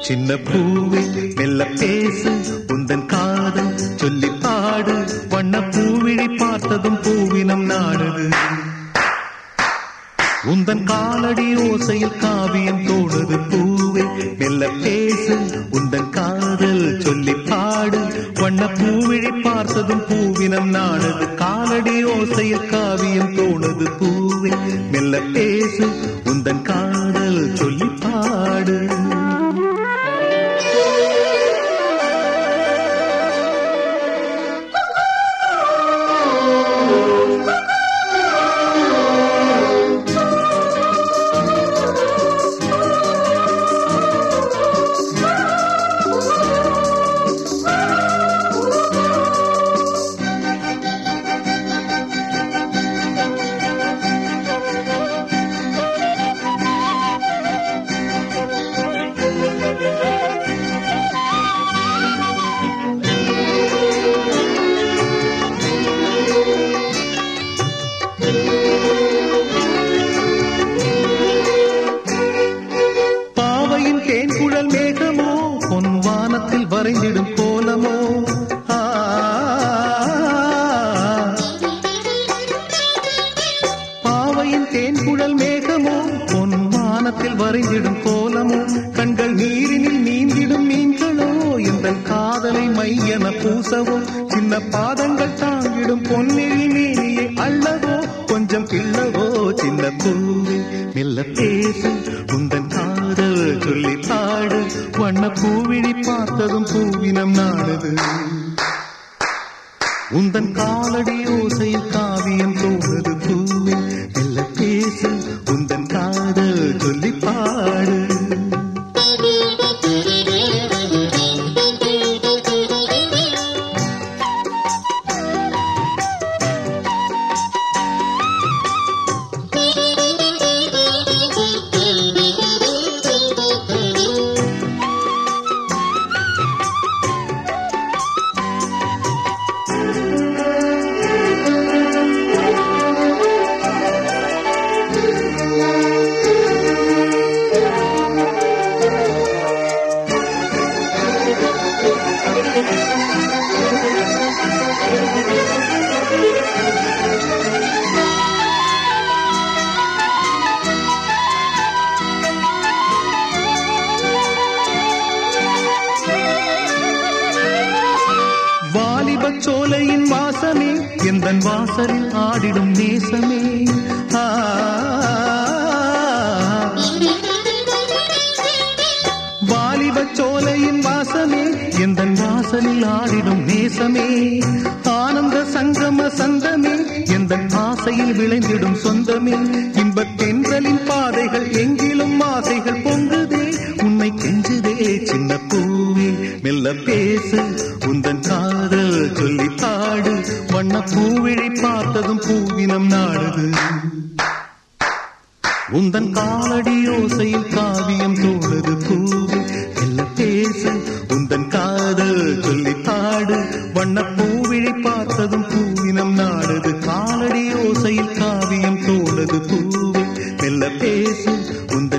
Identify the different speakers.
Speaker 1: சின்ன பூவே மெல்ல பேசு உந்தன் காதல் சொல்லி பாடு. வண்ண பூவிழி பார்த்ததும் பூவினம் நாடுது. உந்தன் காலடி ஓசையில் காவியம் தோடுது. பூ பூவே மெல்ல பேசு உந்தன் காதல் சொல்லி பாடு. வண்ண பூவிழி பார்த்ததும் பூவினம் நானது. காலடி ஓசையில் காவியம் தோணது பூவே. மெல்ல பேசு உந்தன் காதல் சொல்லி பாடு. வானத்தில் வரைந்திடும் கோலமோ கண்கள் நீரினில் நீந்திடும் மீன்களோ இந்த காதலை மையன பூசவோ சின்ன பாதங்கள் தாங்கிடும் பொன்னிழி மேனியை அல்லவோ கொஞ்சம் கிள்ளவோ சின்ன பூவே மெல்ல பேசு உந்தன் காதல் சொல்லி பாடு வண்ண பூவிழி பார்த்ததும் பூவினம் நாடுது. உந்தன் காலடி ஓசையில் காவியம் சோலையின் வாசமே எந்தன் வாசலில் ஆடிடும் நேசமே. ஆ. வாலிபச் சோலையின் வாசமே எந்தன் வாசலில் ஆடிடும் நேசமே. ஆனந்த சங்கம சந்தமே எந்தன் ஆசையில் விளைந்திடும் சொந்தமே. இன்பத் தென்றலின் பாதைகள் எங்கிலும் ஆசைகள் பொங்குதே உன்னை கெஞ்சுதே சின்ன பூவே மெல்ல பேசு. பூவிழி பார்த்ததும் பூவினம் நாடுது. உந்தன் காலடி யோசையில் காவியம் தோழது பூவு எல்ல பேசு உந்தன் காதல் சொல்லி பாடு. வண்ண பூவிழி பார்த்ததும் பூவினம் நாடுது. காலடி யோசையில் காவியம் தோழது பூவு எல்ல பேசு உந்தன்